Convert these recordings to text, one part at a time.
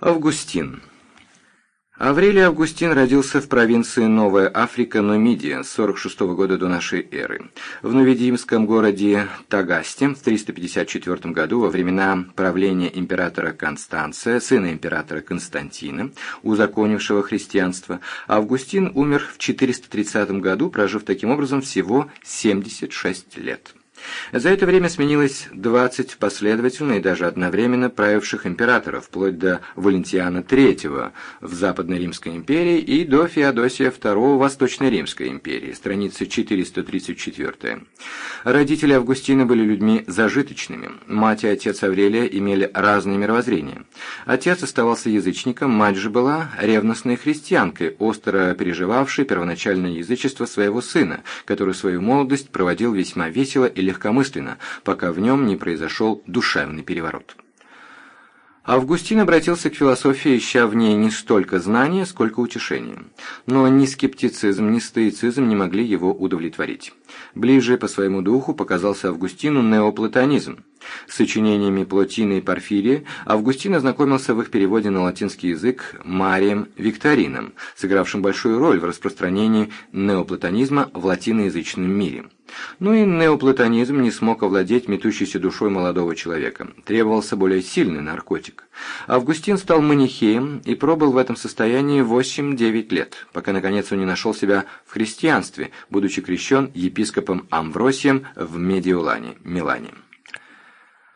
Августин. Аврелий Августин родился в провинции Новая Африка, Нумидия, с 46 года до нашей эры. В нувидийском городе Тагасте в 354 году во времена правления императора Констанция, сына императора Константина, узаконившего христианство, Августин умер в 430 году, прожив таким образом всего 76 лет. За это время сменилось 20 последовательно и даже одновременно правивших императоров, вплоть до Валентиана III в Западной Римской империи и до Феодосия II в Восточной Римской империи, страница 434. Родители Августина были людьми зажиточными. Мать и отец Аврелия имели разные мировоззрения. Отец оставался язычником, мать же была ревностной христианкой, остро переживавшей первоначальное язычество своего сына, который свою молодость проводил весьма весело и легкомысленно, пока в нем не произошел душевный переворот. Августин обратился к философии, ища в ней не столько знания, сколько утешения. Но ни скептицизм, ни стоицизм не могли его удовлетворить. Ближе по своему духу показался Августину неоплатонизм. С сочинениями Плотина и Порфирия Августин ознакомился в их переводе на латинский язык Марием Викторином, сыгравшим большую роль в распространении неоплатонизма в латиноязычном мире. Но и неоплатонизм не смог овладеть метущейся душой молодого человека. Требовался более сильный наркотик. Августин стал манихеем и пробыл в этом состоянии 8-9 лет, пока наконец он не нашел себя в христианстве, будучи крещен епископом Амвросием в Медиолане, Милане.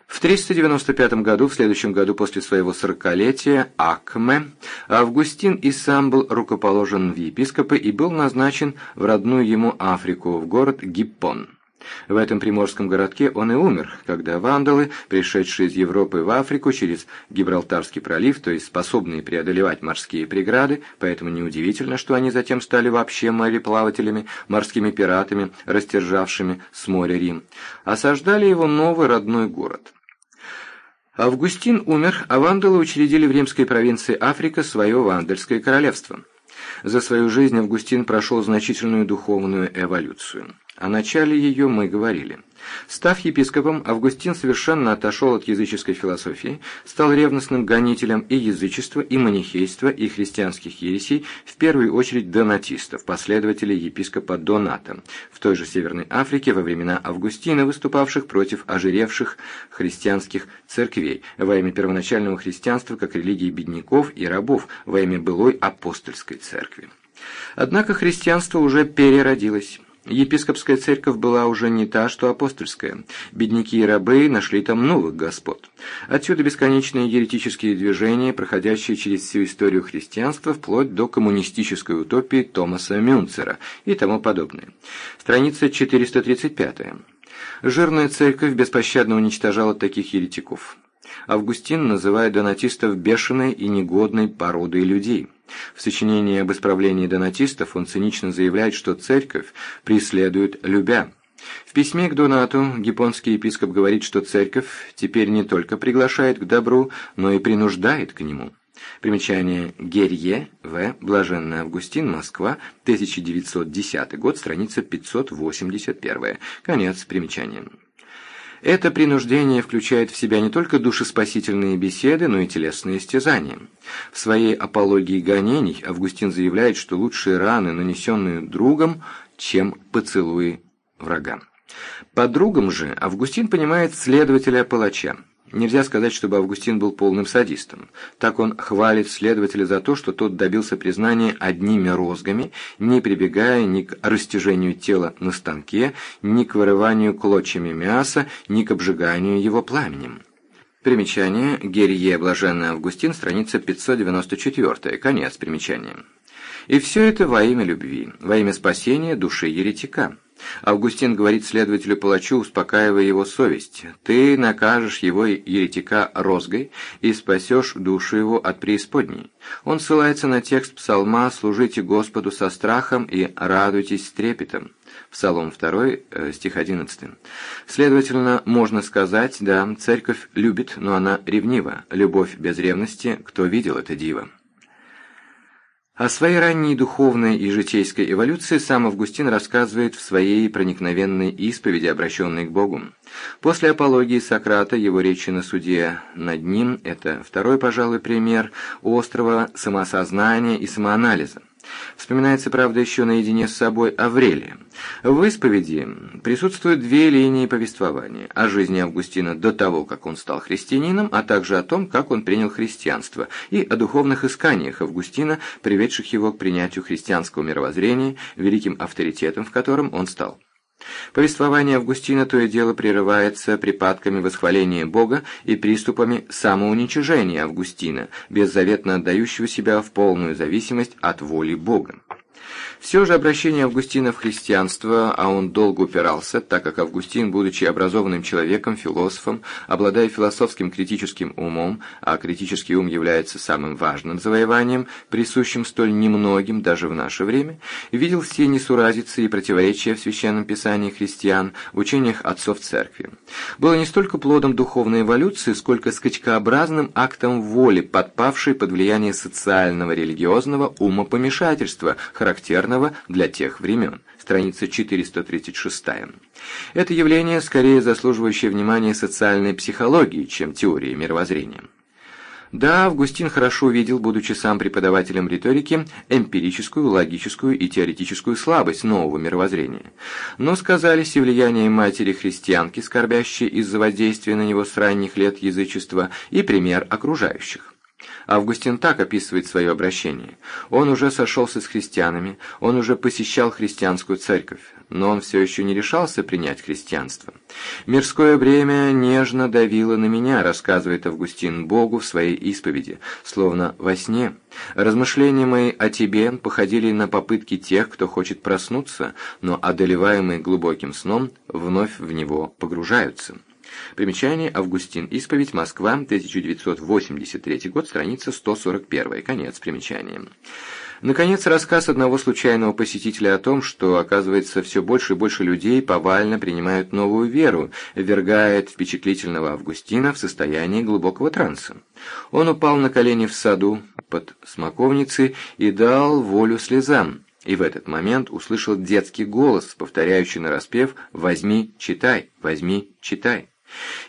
В 395 году, в следующем году после своего сорокалетия, Акме, Августин и сам был рукоположен в епископы и был назначен в родную ему Африку, в город Гиппон. В этом приморском городке он и умер, когда вандалы, пришедшие из Европы в Африку через Гибралтарский пролив, то есть способные преодолевать морские преграды, поэтому неудивительно, что они затем стали вообще мореплавателями, морскими пиратами, растержавшими с моря Рим, осаждали его новый родной город. Августин умер, а вандалы учредили в римской провинции Африка свое вандальское королевство. За свою жизнь Августин прошел значительную духовную эволюцию. О начале ее мы говорили. Став епископом, Августин совершенно отошел от языческой философии, стал ревностным гонителем и язычества, и манихейства, и христианских ересей, в первую очередь донатистов, последователей епископа Доната, в той же Северной Африке во времена Августина, выступавших против ожиревших христианских церквей во имя первоначального христианства как религии бедняков и рабов во имя былой апостольской церкви. Однако христианство уже переродилось. Епископская церковь была уже не та, что апостольская. Бедняки и рабы нашли там новых господ. Отсюда бесконечные еретические движения, проходящие через всю историю христианства, вплоть до коммунистической утопии Томаса Мюнцера и тому подобное. Страница 435. Жирная церковь беспощадно уничтожала таких еретиков. Августин называет донатистов бешеной и негодной породой людей. В сочинении об исправлении донатистов он цинично заявляет, что церковь преследует любя. В письме к Донату японский епископ говорит, что церковь теперь не только приглашает к добру, но и принуждает к нему. Примечание Герье, В. Блаженный Августин, Москва, 1910 год, страница 581. Конец примечания. Это принуждение включает в себя не только душеспасительные беседы, но и телесные истязания. В своей апологии гонений Августин заявляет, что лучшие раны, нанесенные другом, чем поцелуи врага. Под другом же Августин понимает следователя-палача. Нельзя сказать, чтобы Августин был полным садистом. Так он хвалит следователя за то, что тот добился признания одними розгами, не прибегая ни к растяжению тела на станке, ни к вырыванию клочьями мяса, ни к обжиганию его пламенем. Примечание. Герье Блаженный Августин, страница 594. Конец примечания. И все это во имя любви, во имя спасения души еретика. Августин говорит следователю-палачу, успокаивая его совесть, «Ты накажешь его еретика розгой и спасешь душу его от преисподней». Он ссылается на текст псалма «Служите Господу со страхом и радуйтесь с трепетом». Псалом 2, э, стих 11. Следовательно, можно сказать, да, церковь любит, но она ревнива. Любовь без ревности, кто видел это диво? О своей ранней духовной и житейской эволюции сам Августин рассказывает в своей проникновенной исповеди, обращенной к Богу. После апологии Сократа его речи на суде над ним – это второй, пожалуй, пример острого самосознания и самоанализа. Вспоминается, правда, еще наедине с собой Аврелия. В исповеди присутствуют две линии повествования – о жизни Августина до того, как он стал христианином, а также о том, как он принял христианство, и о духовных исканиях Августина, приведших его к принятию христианского мировоззрения, великим авторитетом, в котором он стал. Повествование Августина то и дело прерывается припадками восхваления Бога и приступами самоуничижения Августина, беззаветно отдающего себя в полную зависимость от воли Бога. Все же обращение Августина в христианство, а он долго упирался, так как Августин, будучи образованным человеком, философом, обладая философским критическим умом, а критический ум является самым важным завоеванием, присущим столь немногим даже в наше время, видел все несуразицы и противоречия в Священном Писании христиан, в учениях отцов церкви. Было не столько плодом духовной эволюции, сколько скачкообразным актом воли, подпавшей под влияние социального религиозного умопомешательства, характерного характерного для тех времен. Страница 436. Это явление скорее заслуживающее внимания социальной психологии, чем теории мировоззрения. Да, Августин хорошо видел, будучи сам преподавателем риторики, эмпирическую, логическую и теоретическую слабость нового мировоззрения. Но сказались и влияние матери-христианки, скорбящей из-за воздействия на него с ранних лет язычества, и пример окружающих. Августин так описывает свое обращение. Он уже сошелся с христианами, он уже посещал христианскую церковь, но он все еще не решался принять христианство. «Мирское бремя нежно давило на меня», рассказывает Августин Богу в своей исповеди, словно во сне. «Размышления мои о тебе походили на попытки тех, кто хочет проснуться, но, одолеваемые глубоким сном, вновь в него погружаются». Примечание Августин. Исповедь. Москва. 1983 год. Страница 141. Конец примечания. Наконец, рассказ одного случайного посетителя о том, что, оказывается, все больше и больше людей повально принимают новую веру, ввергает впечатлительного Августина в состояние глубокого транса. Он упал на колени в саду под смоковницей и дал волю слезам, и в этот момент услышал детский голос, повторяющий нараспев «Возьми, читай, возьми, читай».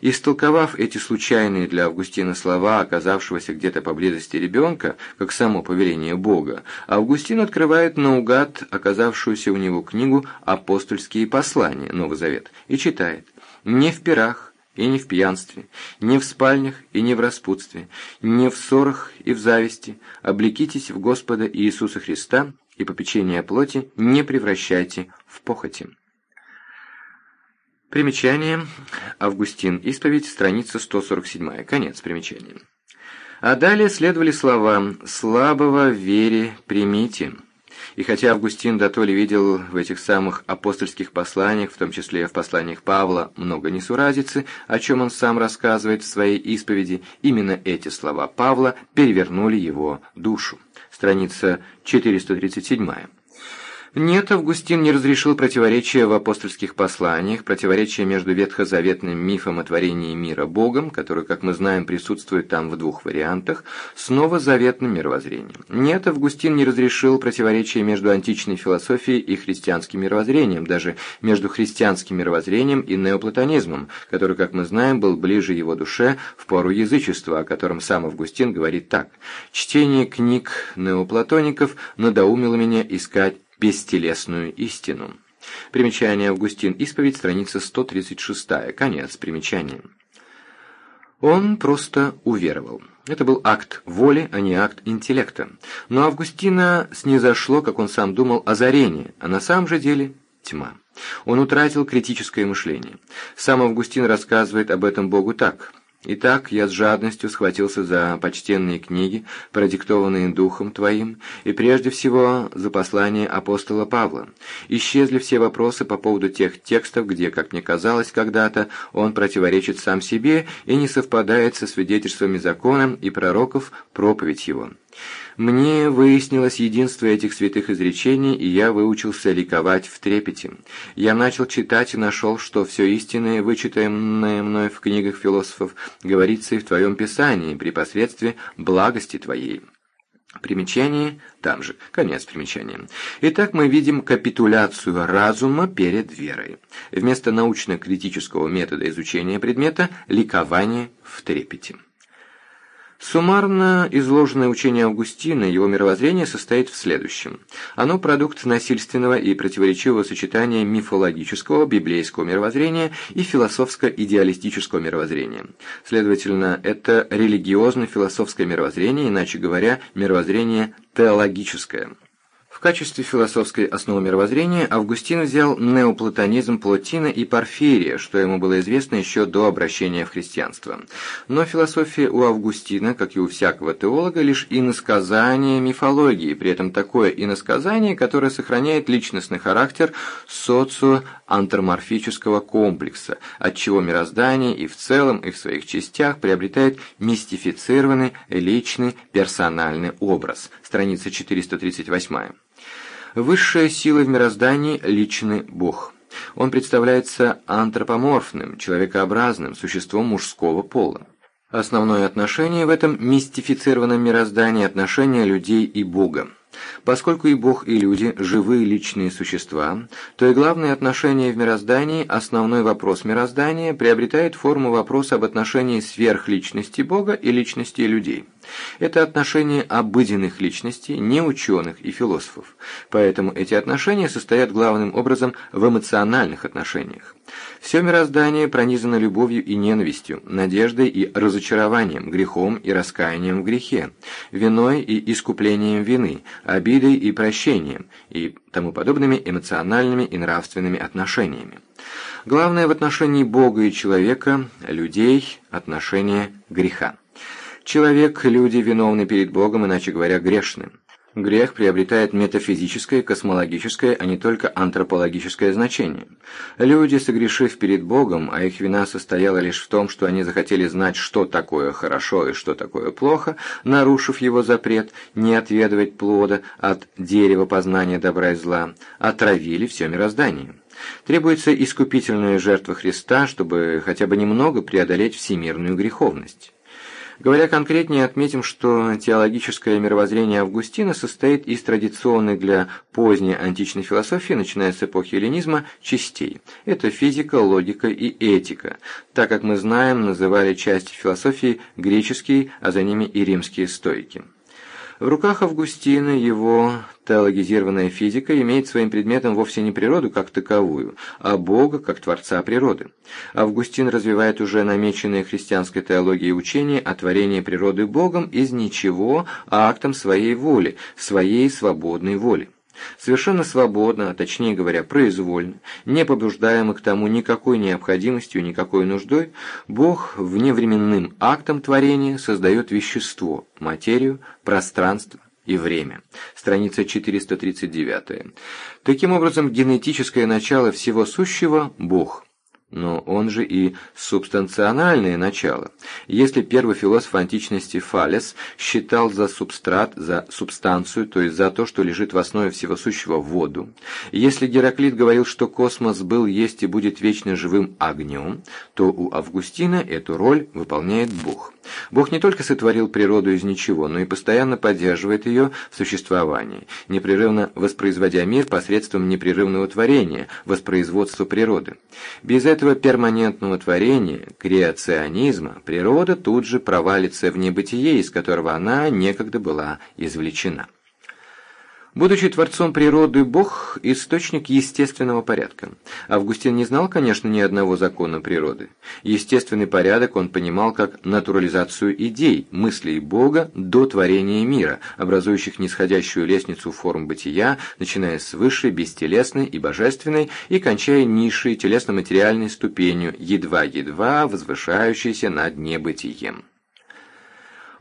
Истолковав эти случайные для Августина слова, оказавшегося где-то поблизости ребенка, как само повеление Бога, Августин открывает наугад оказавшуюся у него книгу «Апостольские послания. Новый Завет» и читает «Не в пирах, и не в пьянстве, не в спальнях и не в распутстве, не в ссорах и в зависти, облекитесь в Господа Иисуса Христа и попечение о плоти не превращайте в похоти». Примечание. Августин. Исповедь. Страница 147. Конец примечания. А далее следовали слова «слабого вере примите». И хотя Августин дотоле видел в этих самых апостольских посланиях, в том числе в посланиях Павла, много несуразицы, о чем он сам рассказывает в своей исповеди, именно эти слова Павла перевернули его душу. Страница 437. Нет, Августин не разрешил противоречия в апостольских посланиях, противоречия между ветхозаветным мифом о творении мира Богом, который, как мы знаем, присутствует там в двух вариантах, с новозаветным мировоззрением. Нет, Августин не разрешил противоречия между античной философией и христианским мировоззрением, даже между христианским мировоззрением и неоплатонизмом, который, как мы знаем, был ближе его душе в пору язычества, о котором сам Августин говорит так «Чтение книг неоплатоников надоумило меня искать бестелесную истину. Примечание Августин. Исповедь. Страница 136. Конец примечания. Он просто уверовал. Это был акт воли, а не акт интеллекта. Но Августина снизошло, как он сам думал, озарение, а на самом же деле тьма. Он утратил критическое мышление. Сам Августин рассказывает об этом Богу так – Итак, я с жадностью схватился за почтенные книги, продиктованные Духом Твоим, и прежде всего за послание апостола Павла. Исчезли все вопросы по поводу тех текстов, где, как мне казалось когда-то, он противоречит сам себе и не совпадает со свидетельствами закона и пророков проповедь его. Мне выяснилось единство этих святых изречений, и я выучился ликовать в трепете. Я начал читать и нашел, что все истинное, вычитаемое мной в книгах философов, говорится и в Твоем Писании при посредстве благости Твоей. Примечание там же, конец примечания. Итак, мы видим капитуляцию разума перед верой. Вместо научно-критического метода изучения предмета – ликование в трепете. Суммарно изложенное учение Августина его мировоззрение состоит в следующем. Оно продукт насильственного и противоречивого сочетания мифологического библейского мировоззрения и философско-идеалистического мировоззрения. Следовательно, это религиозно-философское мировоззрение, иначе говоря, мировоззрение теологическое. Качестве философской основы мировоззрения Августин взял неоплатонизм Плотина и Порфирия, что ему было известно еще до обращения в христианство. Но философия у Августина, как и у всякого теолога, лишь иносказание мифологии, при этом такое иносказание, которое сохраняет личностный характер социоантроморфического комплекса, отчего мироздание и в целом, и в своих частях приобретает мистифицированный личный персональный образ. Страница 438. Высшая сила в мироздании – личный Бог. Он представляется антропоморфным, человекообразным, существом мужского пола. Основное отношение в этом мистифицированном мироздании – отношение людей и Бога. Поскольку и Бог, и люди – живые личные существа, то и главное отношение в мироздании, основной вопрос мироздания, приобретает форму вопроса об отношении сверхличности Бога и личности людей. Это отношение обыденных личностей, не ученых и философов. Поэтому эти отношения состоят главным образом в эмоциональных отношениях. Все мироздание пронизано любовью и ненавистью, надеждой и разочарованием, грехом и раскаянием в грехе, виной и искуплением вины, обидой и прощением и тому подобными эмоциональными и нравственными отношениями. Главное в отношении Бога и человека, людей, отношение греха. Человек, люди виновны перед Богом, иначе говоря, грешны. Грех приобретает метафизическое, космологическое, а не только антропологическое значение. Люди, согрешив перед Богом, а их вина состояла лишь в том, что они захотели знать, что такое хорошо и что такое плохо, нарушив его запрет не отведывать плода от дерева познания добра и зла, отравили все мироздание. Требуется искупительная жертва Христа, чтобы хотя бы немного преодолеть всемирную греховность. Говоря конкретнее, отметим, что теологическое мировоззрение Августина состоит из традиционной для поздней античной философии, начиная с эпохи эллинизма, частей. Это физика, логика и этика. Так как мы знаем, называли части философии греческие, а за ними и римские стойки. В руках Августина его теологизированная физика имеет своим предметом вовсе не природу как таковую, а Бога как Творца природы. Августин развивает уже намеченное христианской теологией учение о творении природы Богом из ничего, а актом своей воли, своей свободной воли. Совершенно свободно, а точнее говоря, произвольно, не побуждаемый к тому никакой необходимостью, никакой нуждой, Бог вневременным актом творения создает вещество, материю, пространство и время. Страница 439. Таким образом, генетическое начало всего сущего – Бог – но он же и субстанциональное начало. Если первый философ античности Фалес считал за субстрат, за субстанцию, то есть за то, что лежит в основе всего сущего воду, если Гераклит говорил, что космос был, есть и будет вечно живым огнем, то у Августина эту роль выполняет Бог. Бог не только сотворил природу из ничего, но и постоянно поддерживает ее в существовании, непрерывно воспроизводя мир посредством непрерывного творения, воспроизводства природы. Без этого перманентного творения, креационизма, природа тут же провалится в небытие, из которого она некогда была извлечена. Будучи творцом природы, Бог – источник естественного порядка. Августин не знал, конечно, ни одного закона природы. Естественный порядок он понимал как натурализацию идей, мыслей Бога до творения мира, образующих нисходящую лестницу форм бытия, начиная с высшей, бестелесной и божественной, и кончая низшей телесно-материальной ступенью, едва-едва возвышающейся над небытием.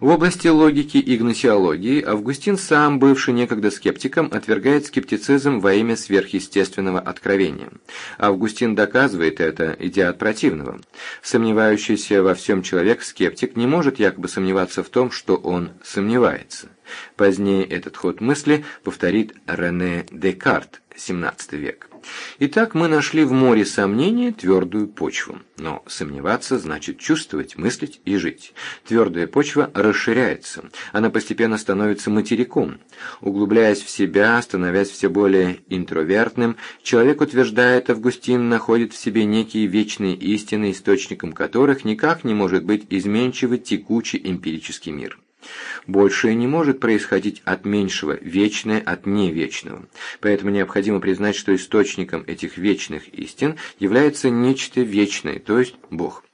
В области логики и гносеологии Августин сам, бывший некогда скептиком, отвергает скептицизм во имя сверхъестественного откровения. Августин доказывает это, идя от противного. Сомневающийся во всем человек-скептик не может якобы сомневаться в том, что он сомневается. Позднее этот ход мысли повторит Рене Декарт, XVII век. Итак, мы нашли в море сомнения твердую почву. Но сомневаться значит чувствовать, мыслить и жить. Твердая почва расширяется. Она постепенно становится материком. Углубляясь в себя, становясь все более интровертным, человек, утверждает Августин, находит в себе некие вечные истины, источником которых никак не может быть изменчивый текучий эмпирический мир. Большее не может происходить от меньшего, вечное от невечного. Поэтому необходимо признать, что источником этих вечных истин является нечто вечное, то есть Бог.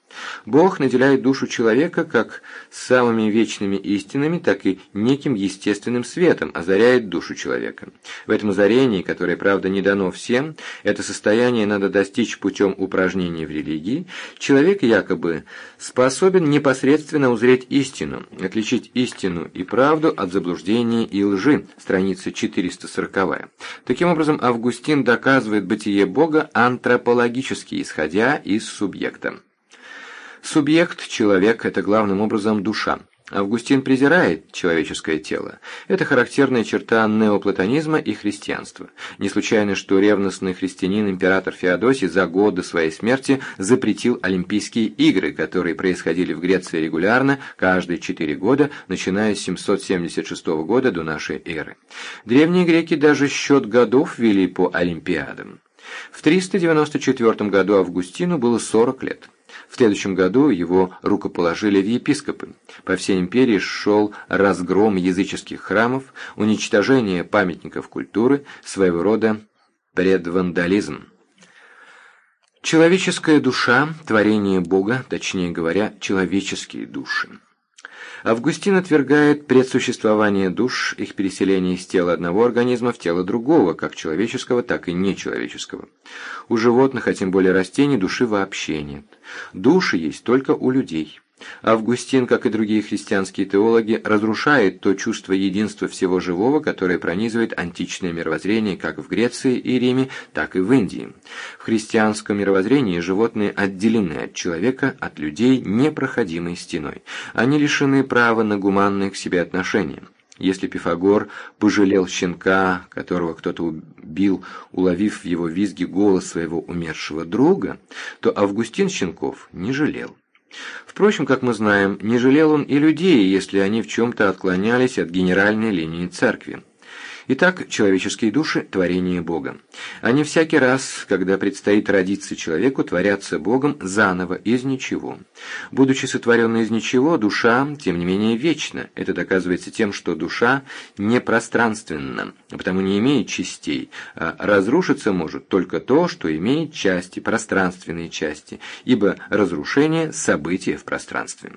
Бог наделяет душу человека как самыми вечными истинами, так и неким естественным светом озаряет душу человека. В этом озарении, которое, правда, не дано всем, это состояние надо достичь путем упражнений в религии, человек якобы способен непосредственно узреть истину, отличить истину и правду от заблуждения и лжи, страница 440. Таким образом, Августин доказывает бытие Бога антропологически, исходя из субъекта. Субъект, человек – это главным образом душа. Августин презирает человеческое тело. Это характерная черта неоплатонизма и христианства. Не случайно, что ревностный христианин император Феодосий за год до своей смерти запретил Олимпийские игры, которые происходили в Греции регулярно каждые четыре года, начиная с 776 года до нашей эры. Древние греки даже счет годов вели по Олимпиадам. В 394 году Августину было 40 лет. В следующем году его рукоположили в епископы. По всей империи шел разгром языческих храмов, уничтожение памятников культуры, своего рода предвандализм. Человеческая душа – творение Бога, точнее говоря, человеческие души. Августин отвергает предсуществование душ, их переселение из тела одного организма в тело другого, как человеческого, так и нечеловеческого. У животных, а тем более растений, души вообще нет. Души есть только у людей. Августин, как и другие христианские теологи, разрушает то чувство единства всего живого, которое пронизывает античное мировоззрение как в Греции и Риме, так и в Индии. В христианском мировоззрении животные отделены от человека, от людей непроходимой стеной. Они лишены права на гуманные к себе отношения. Если Пифагор пожалел щенка, которого кто-то убил, уловив в его визге голос своего умершего друга, то Августин щенков не жалел. Впрочем, как мы знаем, не жалел он и людей, если они в чем-то отклонялись от генеральной линии церкви. Итак, человеческие души – творение Бога. Они всякий раз, когда предстоит родиться человеку, творятся Богом заново, из ничего. Будучи сотворенной из ничего, душа, тем не менее, вечна. Это доказывается тем, что душа не пространственна, потому не имеет частей, а разрушиться может только то, что имеет части, пространственные части, ибо разрушение – событие в пространстве.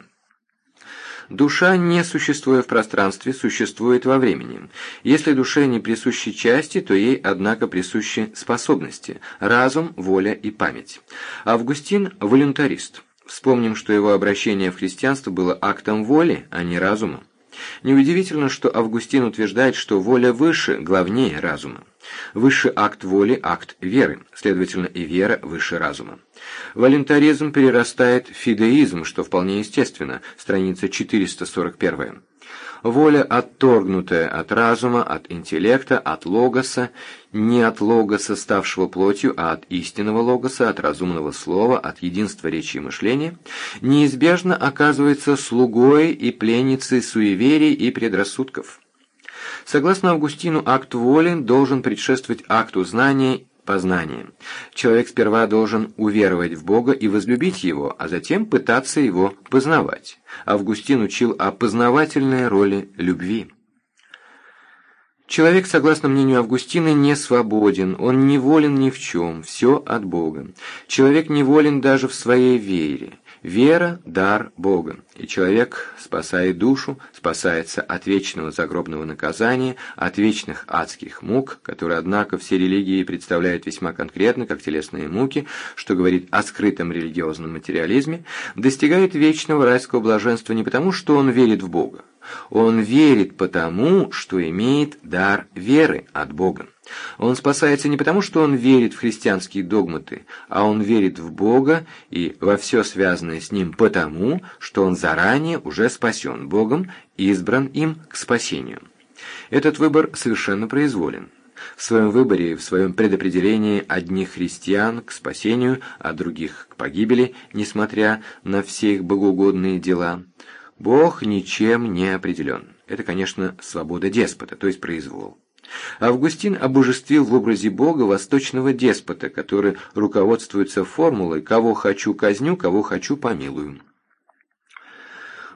Душа, не существуя в пространстве, существует во времени. Если душе не присущи части, то ей, однако, присущи способности – разум, воля и память. Августин – волюнтарист. Вспомним, что его обращение в христианство было актом воли, а не разума. Неудивительно, что Августин утверждает, что воля выше, главнее разума. Высший акт воли – акт веры, следовательно, и вера выше разума. Волонтаризм перерастает в фидеизм, что вполне естественно, страница 441. Воля, отторгнутая от разума, от интеллекта, от логоса, не от логоса, ставшего плотью, а от истинного логоса, от разумного слова, от единства речи и мышления, неизбежно оказывается слугой и пленницей суеверий и предрассудков. Согласно Августину, акт воли должен предшествовать акту знания познания. Человек сперва должен уверовать в Бога и возлюбить Его, а затем пытаться Его познавать. Августин учил о познавательной роли любви. Человек, согласно мнению Августина, не свободен, он не волен ни в чем, все от Бога. Человек не волен даже в своей вере. Вера – дар Бога, и человек спасает душу, спасается от вечного загробного наказания, от вечных адских мук, которые, однако, все религии представляют весьма конкретно, как телесные муки, что говорит о скрытом религиозном материализме, достигает вечного райского блаженства не потому, что он верит в Бога, он верит потому, что имеет дар веры от Бога. Он спасается не потому, что он верит в христианские догматы, а он верит в Бога и во все связанное с Ним потому, что он заранее уже спасен Богом и избран им к спасению. Этот выбор совершенно произволен. В своем выборе, в своем предопределении одних христиан к спасению, а других к погибели, несмотря на все их богоугодные дела, Бог ничем не определен. Это, конечно, свобода деспота, то есть произвол. Августин обожествил в образе Бога восточного деспота, который руководствуется формулой «кого хочу казню, кого хочу помилую».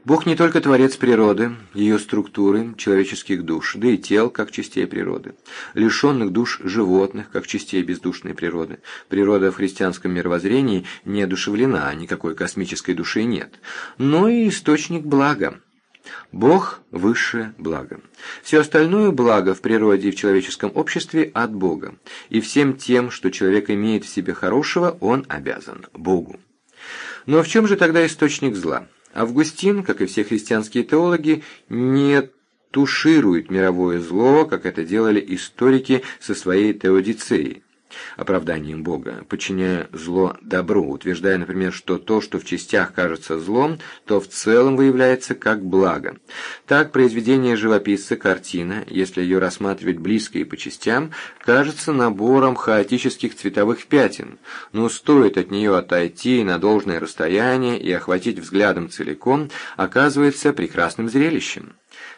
Бог не только творец природы, ее структуры, человеческих душ, да и тел, как частей природы, лишенных душ животных, как частей бездушной природы. Природа в христианском мировоззрении не одушевлена, никакой космической души нет, но и источник блага. Бог – высшее благо. Все остальное благо в природе и в человеческом обществе от Бога. И всем тем, что человек имеет в себе хорошего, он обязан Богу. Но в чем же тогда источник зла? Августин, как и все христианские теологи, не туширует мировое зло, как это делали историки со своей теодицеей оправданием Бога, подчиняя зло добру, утверждая, например, что то, что в частях кажется злом, то в целом выявляется как благо. Так, произведение живописца, картина, если ее рассматривать близко и по частям, кажется набором хаотических цветовых пятен, но стоит от нее отойти на должное расстояние и охватить взглядом целиком, оказывается прекрасным зрелищем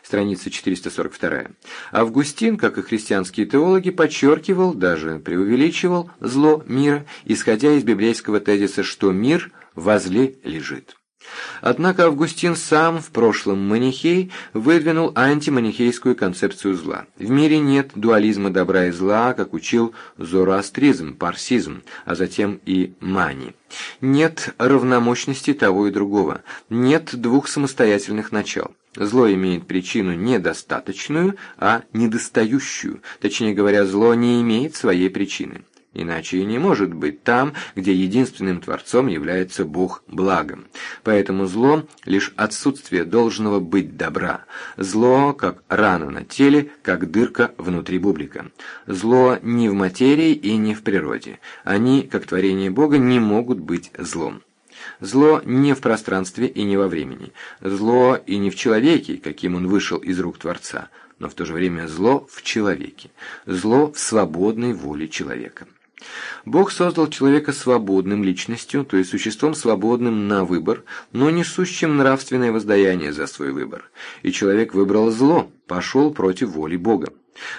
страница 442. Августин, как и христианские теологи, подчеркивал, даже преувеличивал зло мира, исходя из библейского тезиса, что мир возле лежит. Однако Августин сам в прошлом манихей выдвинул антиманихейскую концепцию зла. В мире нет дуализма добра и зла, как учил зороастризм, парсизм, а затем и мани. Нет равномощности того и другого, нет двух самостоятельных начал. Зло имеет причину недостаточную, а недостающую. Точнее говоря, зло не имеет своей причины. Иначе и не может быть там, где единственным Творцом является Бог благом. Поэтому зло – лишь отсутствие должного быть добра. Зло, как рана на теле, как дырка внутри бублика. Зло не в материи и не в природе. Они, как творение Бога, не могут быть злом. Зло не в пространстве и не во времени. Зло и не в человеке, каким он вышел из рук Творца, но в то же время зло в человеке. Зло в свободной воле человека. Бог создал человека свободным личностью, то есть существом свободным на выбор, но несущим нравственное воздаяние за свой выбор. И человек выбрал зло, пошел против воли Бога.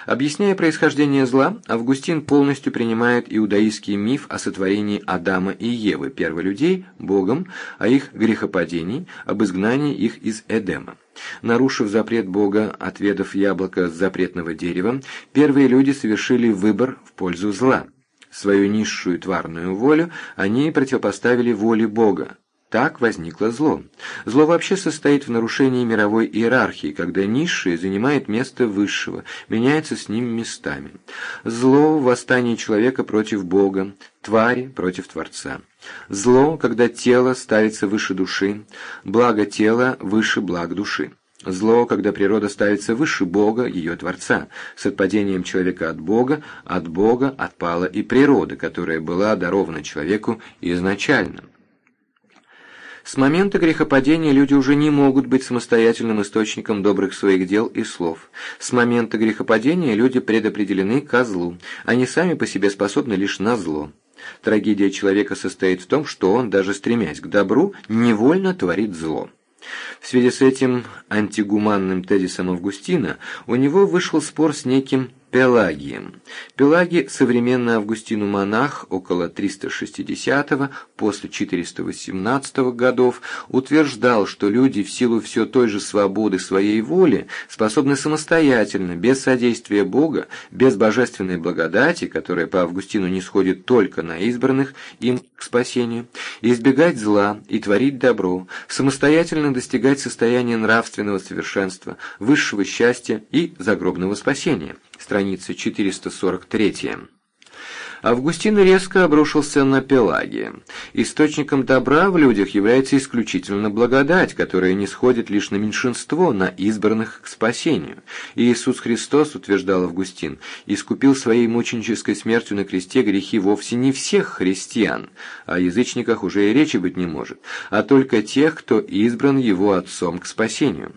Объясняя происхождение зла, Августин полностью принимает иудаистский миф о сотворении Адама и Евы, перволюдей, Богом, о их грехопадении, об изгнании их из Эдема. Нарушив запрет Бога, отведав яблоко с запретного дерева, первые люди совершили выбор в пользу зла. Свою низшую тварную волю они противопоставили воле Бога, так возникло зло. Зло вообще состоит в нарушении мировой иерархии, когда низшее занимает место высшего, меняется с ним местами. Зло – в восстании человека против Бога, твари против Творца. Зло, когда тело ставится выше души, благо тела выше благ души. Зло, когда природа ставится выше Бога, ее Творца. С отпадением человека от Бога, от Бога отпала и природа, которая была дарована человеку изначально. С момента грехопадения люди уже не могут быть самостоятельным источником добрых своих дел и слов. С момента грехопадения люди предопределены ко злу. Они сами по себе способны лишь на зло. Трагедия человека состоит в том, что он, даже стремясь к добру, невольно творит зло. В связи с этим антигуманным тезисом Августина у него вышел спор с неким Пелагием. Пелагий – современный Августину монах около 360-го, после 418 годов, утверждал, что люди в силу все той же свободы своей воли способны самостоятельно, без содействия Бога, без божественной благодати, которая по Августину не сходит только на избранных им к спасению, избегать зла и творить добро, самостоятельно достигать состояния нравственного совершенства, высшего счастья и загробного спасения страница 443. Августин резко обрушился на Пелагия. Источником добра в людях является исключительно благодать, которая не сходит лишь на меньшинство, на избранных к спасению. Иисус Христос, утверждал Августин, искупил своей мученической смертью на кресте грехи вовсе не всех христиан, о язычниках уже и речи быть не может, а только тех, кто избран его Отцом к спасению.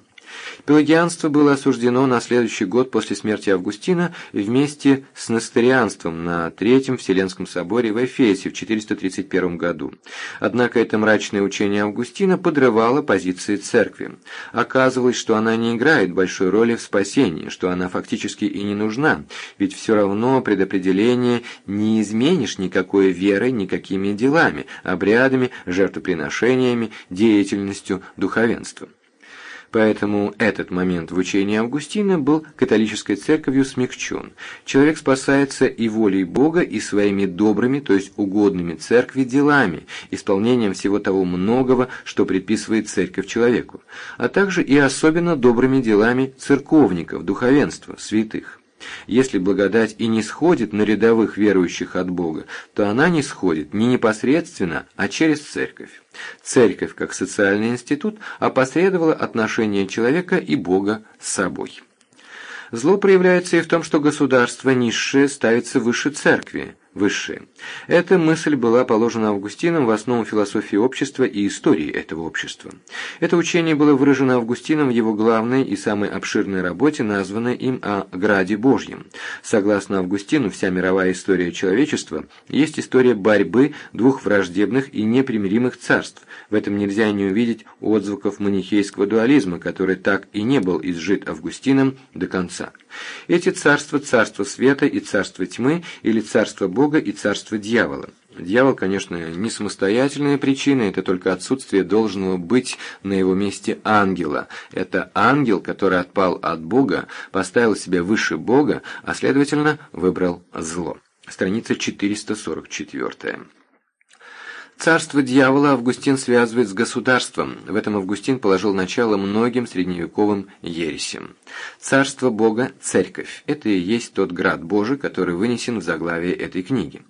Пелагианство было осуждено на следующий год после смерти Августина вместе с Несторианством на Третьем Вселенском соборе в Эфесе в 431 году. Однако это мрачное учение Августина подрывало позиции церкви. Оказывалось, что она не играет большой роли в спасении, что она фактически и не нужна, ведь все равно предопределение не изменишь никакой верой, никакими делами, обрядами, жертвоприношениями, деятельностью духовенства. Поэтому этот момент в учении Августина был католической церковью смягчен. Человек спасается и волей Бога, и своими добрыми, то есть угодными церкви делами, исполнением всего того многого, что предписывает церковь человеку, а также и особенно добрыми делами церковников, духовенства, святых. Если благодать и не сходит на рядовых верующих от Бога, то она не сходит не непосредственно, а через церковь. Церковь, как социальный институт, опосредовала отношение человека и Бога с собой. Зло проявляется и в том, что государство низшее ставится выше церкви, высшее. Эта мысль была положена Августином в основу философии общества и истории этого общества. Это учение было выражено Августином в его главной и самой обширной работе, названной им о Граде Божьем. Согласно Августину, вся мировая история человечества есть история борьбы двух враждебных и непримиримых царств. В этом нельзя не увидеть отзвуков манихейского дуализма, который так и не был изжит Августином до конца. Эти царства – царство света и царство тьмы, или царство Бога и царство дьявола. Дьявол, конечно, не самостоятельная причина, это только отсутствие должного быть на его месте ангела. Это ангел, который отпал от Бога, поставил себя выше Бога, а следовательно выбрал зло. Страница 444. Царство дьявола Августин связывает с государством. В этом Августин положил начало многим средневековым ересям. Царство Бога – церковь. Это и есть тот град Божий, который вынесен в заглавие этой книги.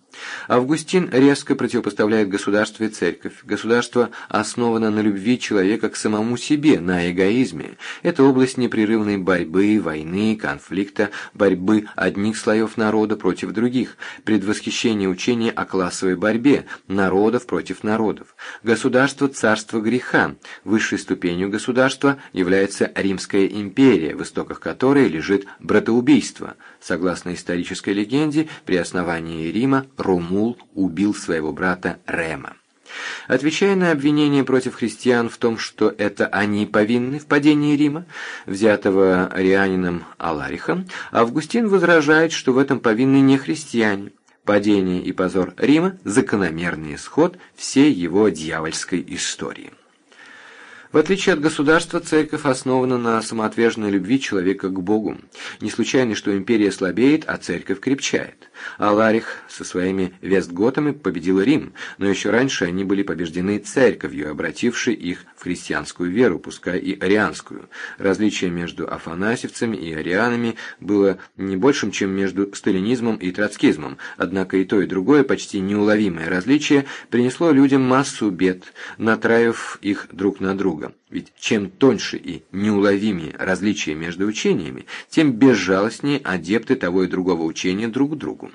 Августин резко противопоставляет государство и церковь. Государство основано на любви человека к самому себе, на эгоизме. Это область непрерывной борьбы, войны, конфликта, борьбы одних слоев народа против других, предвосхищение учения о классовой борьбе, народов против народов. Государство – царство греха. Высшей ступенью государства является Римская империя, в истоках которой лежит братоубийство. Согласно исторической легенде, при основании Рима Ромул убил своего брата Рема. Отвечая на обвинение против христиан в том, что это они повинны в падении Рима, взятого арианином Аларихом, Августин возражает, что в этом повинны не христиане. Падение и позор Рима – закономерный исход всей его дьявольской истории. В отличие от государства, церковь основана на самоотверженной любви человека к Богу. Не случайно, что империя слабеет, а церковь крепчает. Аларих со своими вестготами победил Рим, но еще раньше они были побеждены церковью, обратившей их в христианскую веру, пускай и арианскую. Различие между афанасьевцами и арианами было не большим, чем между сталинизмом и троцкизмом, однако и то, и другое почти неуловимое различие принесло людям массу бед, натравив их друг на друга. Ведь чем тоньше и неуловимее различия между учениями, тем безжалостнее адепты того и другого учения друг к другу.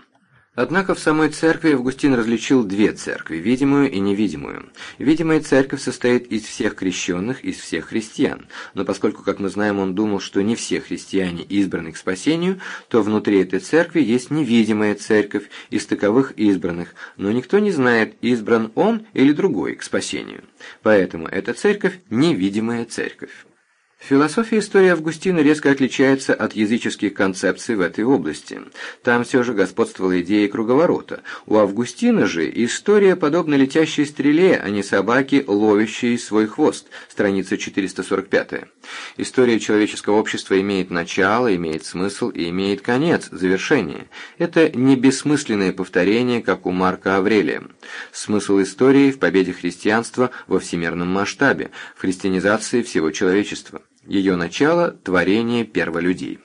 Однако в самой церкви Августин различил две церкви – видимую и невидимую. Видимая церковь состоит из всех крещенных, из всех христиан. Но поскольку, как мы знаем, он думал, что не все христиане избраны к спасению, то внутри этой церкви есть невидимая церковь из таковых избранных, но никто не знает, избран он или другой к спасению. Поэтому эта церковь – невидимая церковь. Философия истории Августина резко отличается от языческих концепций в этой области. Там все же господствовала идея круговорота. У Августина же история подобна летящей стреле, а не собаке, ловящей свой хвост. Страница 445. История человеческого общества имеет начало, имеет смысл и имеет конец, завершение. Это не бессмысленное повторение, как у Марка Аврелия. Смысл истории в победе христианства во всемирном масштабе, в христианизации всего человечества. Ее начало – творение перволюдей.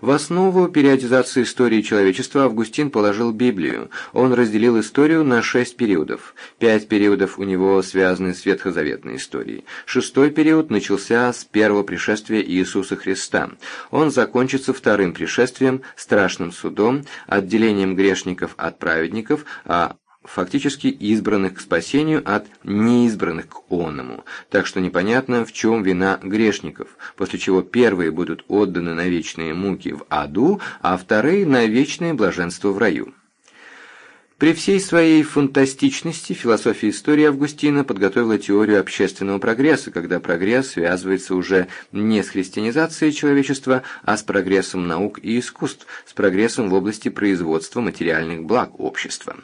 В основу периодизации истории человечества Августин положил Библию. Он разделил историю на шесть периодов. Пять периодов у него связаны с ветхозаветной историей. Шестой период начался с первого пришествия Иисуса Христа. Он закончится вторым пришествием, страшным судом, отделением грешников от праведников, а фактически избранных к спасению от неизбранных к оному, так что непонятно, в чем вина грешников, после чего первые будут отданы на вечные муки в аду, а вторые на вечное блаженство в раю. При всей своей фантастичности философия истории Августина подготовила теорию общественного прогресса, когда прогресс связывается уже не с христианизацией человечества, а с прогрессом наук и искусств, с прогрессом в области производства материальных благ общества.